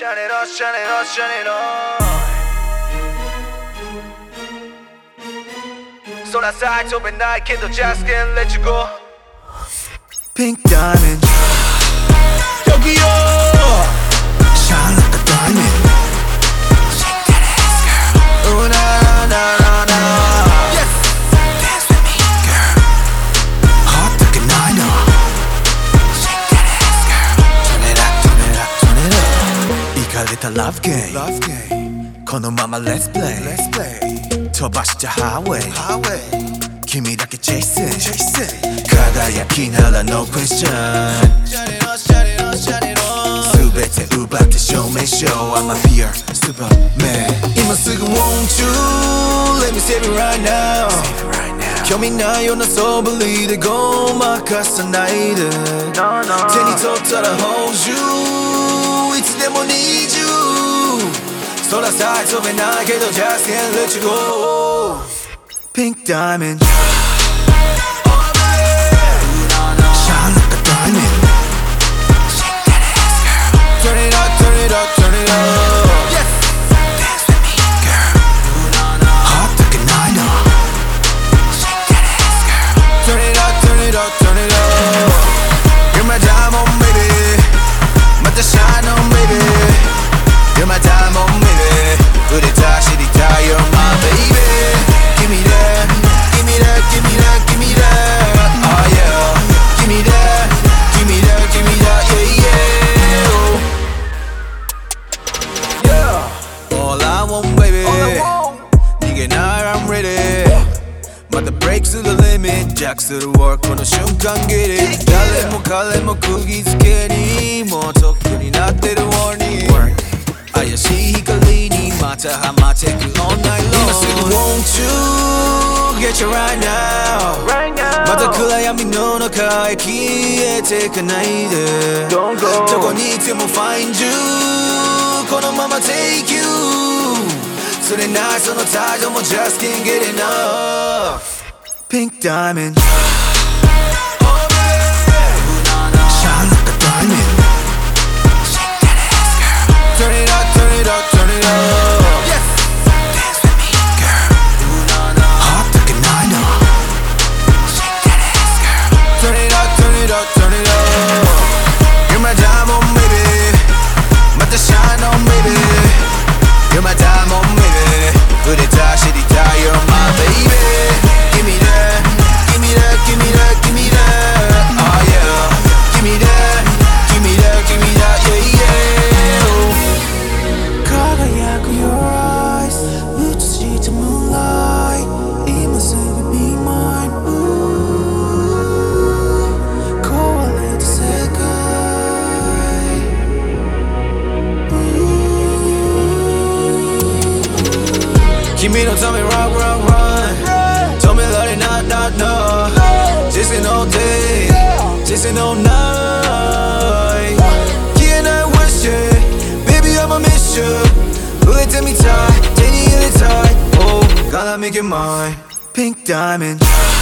Shine it on, shine it on, shine it on. So that's how I open night, candle just can't let you go. Pink diamond 여기요 the love game. Love let's play. Let's play. 飛 the highway. Highway. 君だけ chasing. Chasing. 輝きなら no question. I'm a fear superman. 今すぐ want you. Let me save you right now. Save you right now. 興味ないようなそぶりでごまかさないで no, no. 手に取ったら Hold you いつでも握 so I told me I get just can't let you go Pink diamond. But the breaks to the limit 짝수를 work on the瞬間 get it 달래 뭐 갈래 뭐 크기 스케니 뭐 덕분이 나 때려 warning怪しい光にまたハマってく all night long 今すぐ won't you get you right now Right now. また暗闇の中へ消えてかないで Don't go. どこにいても find you このまま take you So the nights on the ties, almost just can't get enough. Pink diamond. 君のため rock rock run 止められない not no Chasing all day Chasing all night 消えない wish yeah Baby I'm a miss you 触れてみたい手に入れたい Oh gotta make it mine Pink diamond Shine like a diamond